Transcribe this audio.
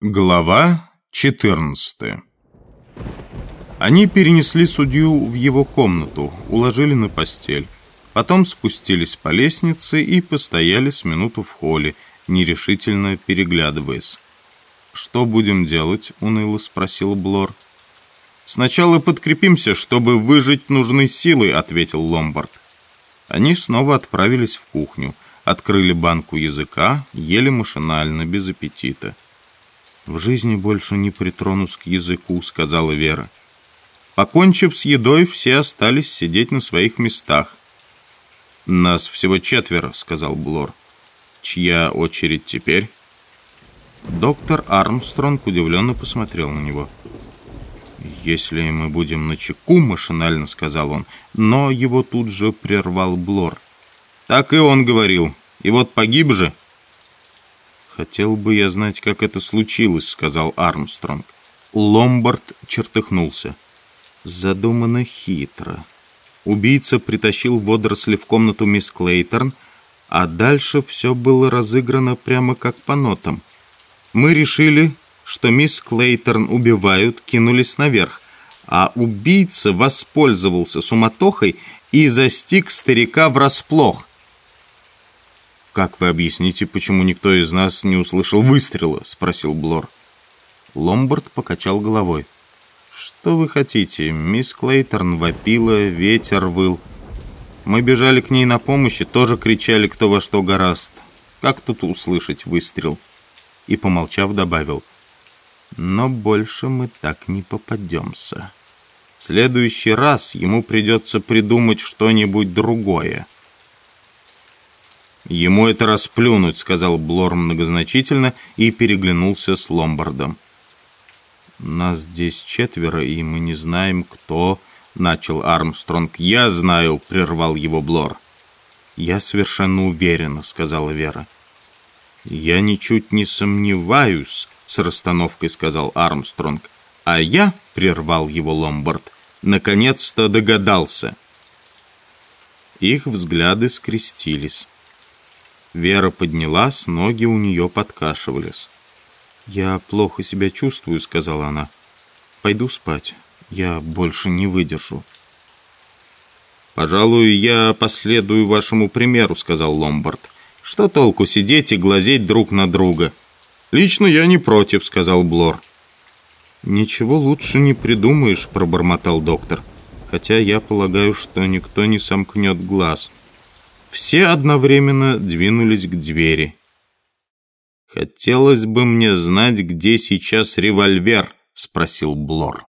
Глава 14 Они перенесли судью в его комнату, уложили на постель. Потом спустились по лестнице и постояли с минуту в холле, нерешительно переглядываясь. «Что будем делать?» — уныло спросил Блор. «Сначала подкрепимся, чтобы выжить нужны силы», — ответил Ломбард. Они снова отправились в кухню, открыли банку языка, ели машинально, без аппетита. «В жизни больше не притронусь к языку», — сказала Вера. Покончив с едой, все остались сидеть на своих местах. «Нас всего четверо», — сказал Блор. «Чья очередь теперь?» Доктор Армстронг удивленно посмотрел на него. «Если мы будем на чеку», — машинально сказал он, но его тут же прервал Блор. «Так и он говорил. И вот погиб же». «Хотел бы я знать, как это случилось», — сказал Армстронг. Ломбард чертыхнулся. Задумано хитро. Убийца притащил водоросли в комнату мисс Клейторн, а дальше все было разыграно прямо как по нотам. Мы решили, что мисс Клейторн убивают, кинулись наверх, а убийца воспользовался суматохой и застиг старика врасплох. «Как вы объясните, почему никто из нас не услышал выстрела?» — спросил Блор. Ломбард покачал головой. «Что вы хотите? Мисс Клейторн вопила, ветер выл. Мы бежали к ней на помощь и тоже кричали, кто во что гораст. Как тут услышать выстрел?» И, помолчав, добавил. «Но больше мы так не попадемся. В следующий раз ему придется придумать что-нибудь другое». «Ему это расплюнуть», — сказал Блор многозначительно и переглянулся с Ломбардом. «Нас здесь четверо, и мы не знаем, кто...» — начал Армстронг. «Я знаю», — прервал его Блор. «Я совершенно уверена», — сказала Вера. «Я ничуть не сомневаюсь», — с расстановкой сказал Армстронг. «А я», — прервал его Ломбард, — «наконец-то догадался». Их взгляды скрестились. Вера поднялась, ноги у нее подкашивались. «Я плохо себя чувствую», — сказала она. «Пойду спать. Я больше не выдержу». «Пожалуй, я последую вашему примеру», — сказал Ломбард. «Что толку сидеть и глазеть друг на друга?» «Лично я не против», — сказал Блор. «Ничего лучше не придумаешь», — пробормотал доктор. «Хотя я полагаю, что никто не сомкнет глаз». Все одновременно двинулись к двери. «Хотелось бы мне знать, где сейчас револьвер», — спросил Блор.